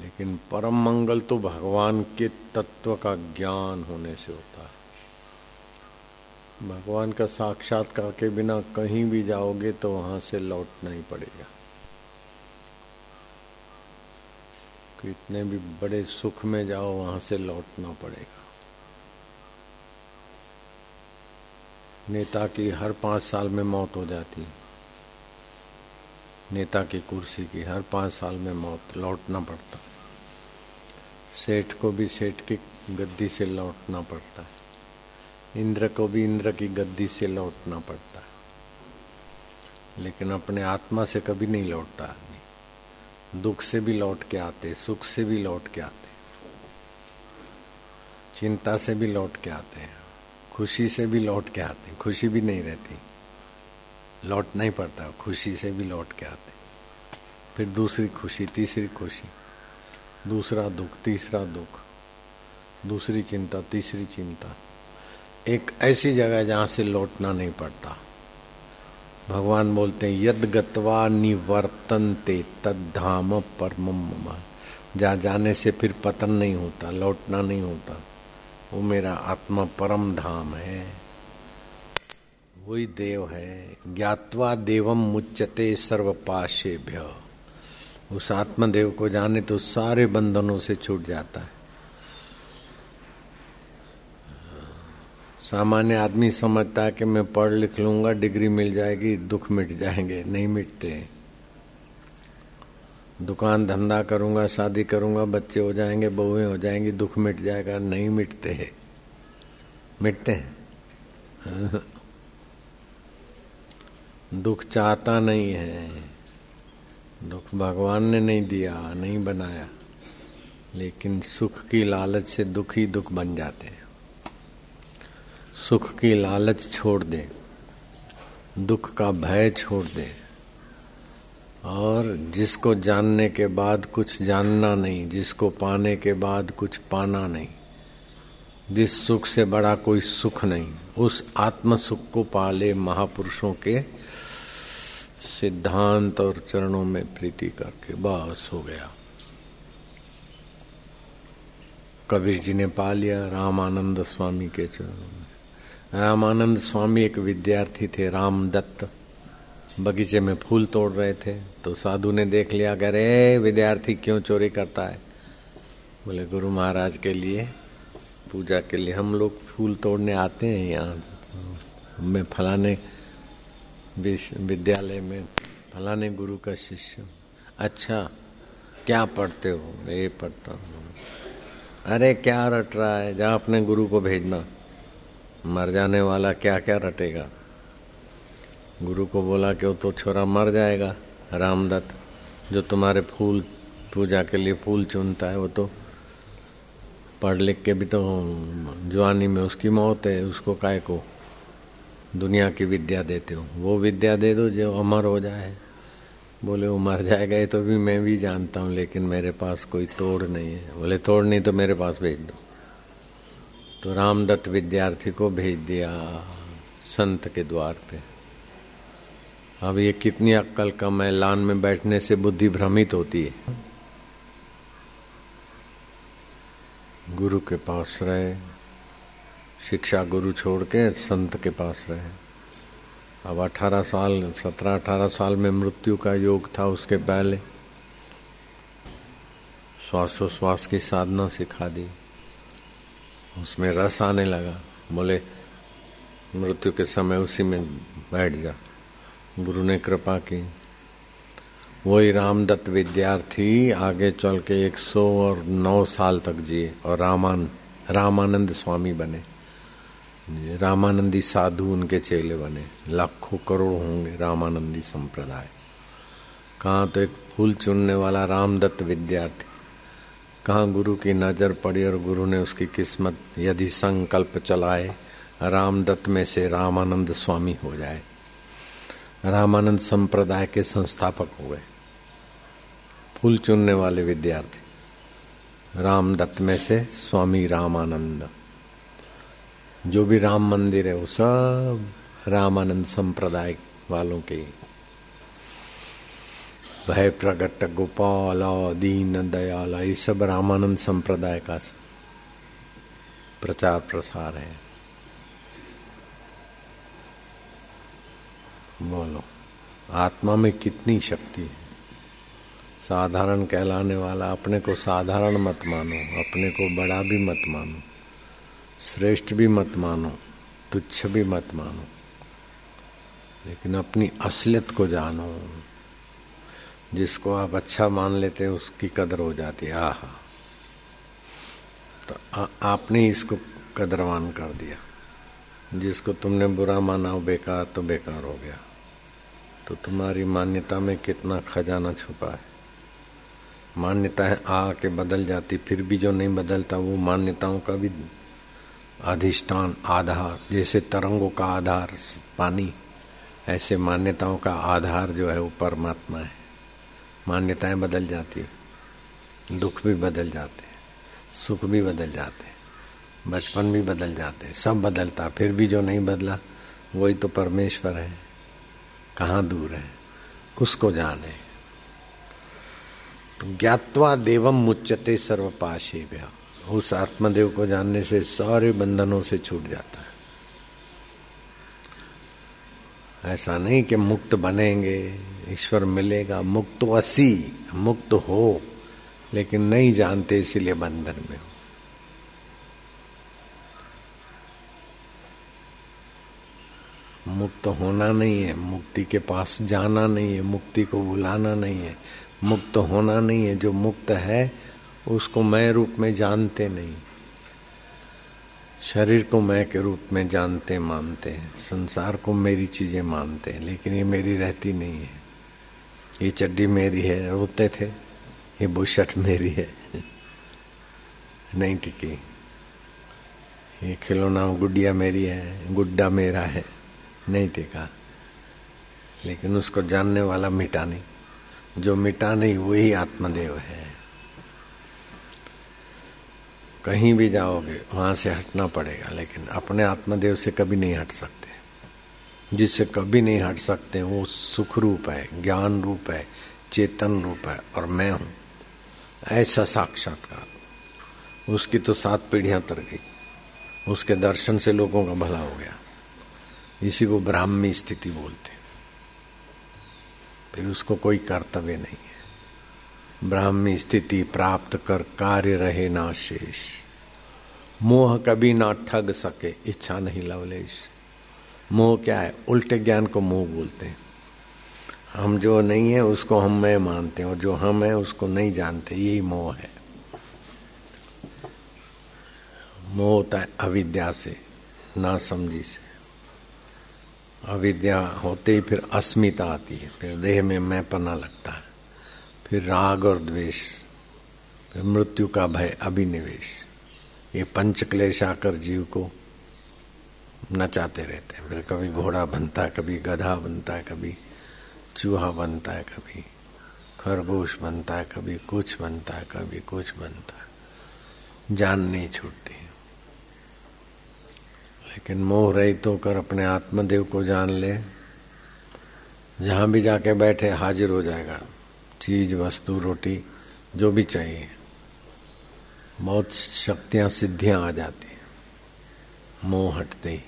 लेकिन परम मंगल तो भगवान के तत्व का ज्ञान होने से होता है। भगवान का साक्षात्कार के बिना कहीं भी जाओगे तो वहाँ से लौटना ही पड़ेगा। कितने भी बड़े सुख में जाओ, वहाँ से लौटना पड़ेगा। नेता की हर पाँच साल में मौत हो जाती है। नेता की कुर्सी की हर पाँच साल में मौत, लौटना पड़ता सेठ को भी सेठ की गद्दी से लौटना पड़ता है। इंद्र को भी इंद्र की गद्दी से लौटना पड़ता है। लेकिन अपने आत्मा से कभी नहीं लौटता आदमी। दुख से भी लौट के आते, सुख से भी लौट के आते, चिंता से भी लौट के आते हैं खुशी से भी लौट के आते हैं खुशी भी नहीं रहती। लौटना ही पड़ता, खुशी से भी लौट के आते। फिर दूसरी खुशी, तीसरी खुशी। दूसरा दुख, तीसरा दुख, दूसरी चिंता, तीसरी चिंता। एक ऐसी जगह जहाँ से लौटना नहीं पड़ता। भगवान बोलते हैं, यद गत्वा निवर्तनते, तद धाम परम जा जाने से फिर पतन नहीं होता, लौटना नहीं होता। वो मेरा आत्मा परम धाम है। वही देव है। ज्ञातवा देवम मुच्यते सर्व पाशे भ्य उस आत्मदेव को जाने तो सारे बंधनों से छूट जाता है। सामान्य आदमी समझता है कि मैं पढ़ लिख लूँगा, डिग्री मिल जाएगी, दुख मिट जाएँगे, नहीं मिटते। दुकान धंधा करूँगा, शादी करूँगा, बच्चे हो जाएँगे, बहुएँ हो जाएँगी, दुख मिट जाएगा, नहीं मिटते हैं। मिटते हैं। दुख चाहता नहीं है। दुख भगवान ने नहीं दिया, नहीं बनाया, लेकिन सुख की लालच से दुख ही दुख बन जाते हैं। सुख की लालच छोड़ दे, दुख का भय छोड़ दे, और जिसको जानने के बाद कुछ जानना नहीं, जिसको पाने के बाद कुछ पाना नहीं, जिस सुख से बड़ा कोई सुख नहीं, उस आत्म सुख को पाले महापुरुषों के सिद्धांत और चरणों में प्रीति करके बस हो गया। कबीर जी ने पा लिया रामानंद स्वामी के चरणों में। रामानंद स्वामी एक विद्यार्थी थे, रामदत्त। बगीचे में फूल तोड़ रहे थे तो साधु ने देख लिया, कह रहे विद्यार्थी क्यों चोरी करता है? बोले, गुरु महाराज के लिए, पूजा के लिए हम लोग फूल तोड़ने आते हैं यहाँ। मैं फलाने विद्यालय में, फलाने गुरु का शिष्य। अच्छा क्या पढ़ते हो? ये पढ़ता हूँ। अरे, क्या रट रहा है? जा अपने गुरु को भेजना। मर जाने वाला क्या क्या रटेगा? गुरु को बोला कि वो तो छोरा मर जाएगा। रामदत्त, जो तुम्हारे फूल, पूजा के लिए फूल चुनता है, वो तो पढ़ लिख के भी तो जवानी में उसकी मौत है, उसको काय को? दुनिया की विद्या देते हो। वो विद्या दे दो जो अमर हो जाए। बोले, वो मर जाएगा, ये तो भी मैं भी जानता हूँ, लेकिन मेरे पास कोई तोड़ नहीं है। बोले, तोड़ नहीं तो मेरे पास भेज दो। तो रामदत्त विद्यार्थी को भेज दिया संत के द्वार पे। अब ये कितनी अक्कल कम है लान में बैठने से बुद्धि भ्रमित होती है। गुरु के पास रहे। शिक्षा गुरु छोड़ के संत के पास रहे। अब अठारह साल सत्रह अठारह साल में मृत्यु का योग था उसके पहले। श्वासोश्वास की साधना सिखा दी। उसमें रस आने लगा। बोले, मृत्यु के समय उसी में बैठ जा। गुरु ने कृपा की। वही रामदत्त विद्यार्थी आगे चल के एक सौ और नौ साल तक जिए और रामान, रामानंद स्वामी बने। रामानंदी साधु उनके चेले बने। लाखों करोड़ होंगे रामानंदी संप्रदाय। कहाँ तो एक फूल चुनने वाला रामदत्त विद्यार्थी। कहाँ गुरु की नज़र पड़ी और गुरु ने उसकी किस्मत यदि संकल्प चलाए, रामदत्त में से रामानंद स्वामी हो जाए। रामानंद संप्रदाय के संस्थापक हो गए। फूल चुनने वाले विद्यार्थी। रामदत्त में से स्वामी रामानंद। जो भी राम मंदिर है, वो सब रामानंद संप्रदाय वालों के। भय प्रगट गोपाल दीन दयाल, ये सब रामानंद संप्रदाय का प्रचार प्रसार है। बोलो, आत्मा में कितनी शक्ति है? साधारण कहलाने वाला, अपने को साधारण मत मानो, अपने को बड़ा भी मत मानो। श्रेष्ठ भी मत मानो तुच्छ भी मत मानो लेकिन अपनी असलियत को जानो। जिसको आप अच्छा मान लेते हैं उसकी कदर हो जाती है। आह। तो आ, आपने इसको कदरवान कर दिया। जिसको तुमने बुरा माना हो बेकार तो बेकार हो गया। तो तुम्हारी मान्यता में कितना खजाना छुपा है। मान्यता है आ के बदल जाती फिर भी जो नहीं बदलता वो मान्यताओं का भी अधिष्ठान, आधार, जैसे तरंगों का आधार, पानी, ऐसे मान्यताओं का आधार जो है वो परमात्मा है। मान्यताएँ बदल जाती है, दुख भी बदल जाते हैं, सुख भी बदल जाते हैं, बचपन भी बदल जाते हैं, सब बदलता, फिर भी जो नहीं बदला, वही तो परमेश्वर है। कहाँ दूर है? उसको जाने? तो ज्ञातवा देवम मुच्यते सर्व पाशे उस आत्मदेव को जानने से सारे बंधनों से छूट जाता है। ऐसा नहीं कि मुक्त बनेंगे, ईश्वर मिलेगा, मुक्त तो असी, मुक्त हो, लेकिन नहीं जानते इसीलिए बंधन में हो। मुक्त होना नहीं है, मुक्ति के पास जाना नहीं है, मुक्ति को बुलाना नहीं है, मुक्त होना नहीं है, जो मुक्त है उसको मैं रूप में जानते नहीं। शरीर को मैं के रूप में जानते, मानते हैं। संसार को मेरी चीज़ें मानते हैं, लेकिन ये मेरी रहती नहीं है। ये चड्डी मेरी है, रोते थे। ये बुशट मेरी है। नहीं टिकी। ये खिलौना गुड़िया मेरी है, गुड्डा मेरा है। नहीं टिका। लेकिन उसको जानने वाला मिटा नहीं। जो मिटा नहीं, वही आत्मदेव है। कहीं भी जाओगे, वहाँ से हटना पड़ेगा, लेकिन अपने आत्मदेव से कभी नहीं हट सकते। जिससे कभी नहीं हट सकते, वो सुख रूप है, ज्ञान रूप है, चेतन रूप है, और मैं हूँ। ऐसा साक्षात्कार। उसकी तो सात पीढ़ियाँ तर गई। उसके दर्शन से लोगों का भला हो गया। इसी को ब्राह्मी स्थिति बोलते फिर उसको कोई कर्तव्य नहीं ब्राह्मी स्थिति प्राप्त कर कार्य रहे ना शेष। मोह कभी ना ठग सके, इच्छा नहीं लवलेश। मोह क्या है? उल्टे ज्ञान को मोह बोलते हैं। हम जो नहीं है, उसको हम मैं मानते हैं, और जो हम है, उसको नहीं जानते। यही मोह है। मोह होता है अविद्या से, ना समझी से। अविद्या होते ही फिर अस्मिता आती है। फिर देह में मैं पना लगता है। फिर राग और द्वेष, फिर मृत्यु का भय, अभिनिवेश। ये पंच क्लेश आकर जीव को नचाते रहते हैं। फिर कभी घोड़ा बनता है, कभी गधा बनता है, कभी चूहा बनता है, कभी खरगोश बनता है, कभी कुछ बनता है, कभी कुछ बनता है। जान नहीं छूटती। लेकिन मोह रहित होकर अपने आत्मदेव को जान ले। जहाँ भी जाके बैठे, हाजिर हो जाएगा। चीज़, वस्तु, रोटी, जो भी चाहिए। बहुत शक्तियाँ, सिद्धियाँ आ जाती हैं। मोह हटते ही।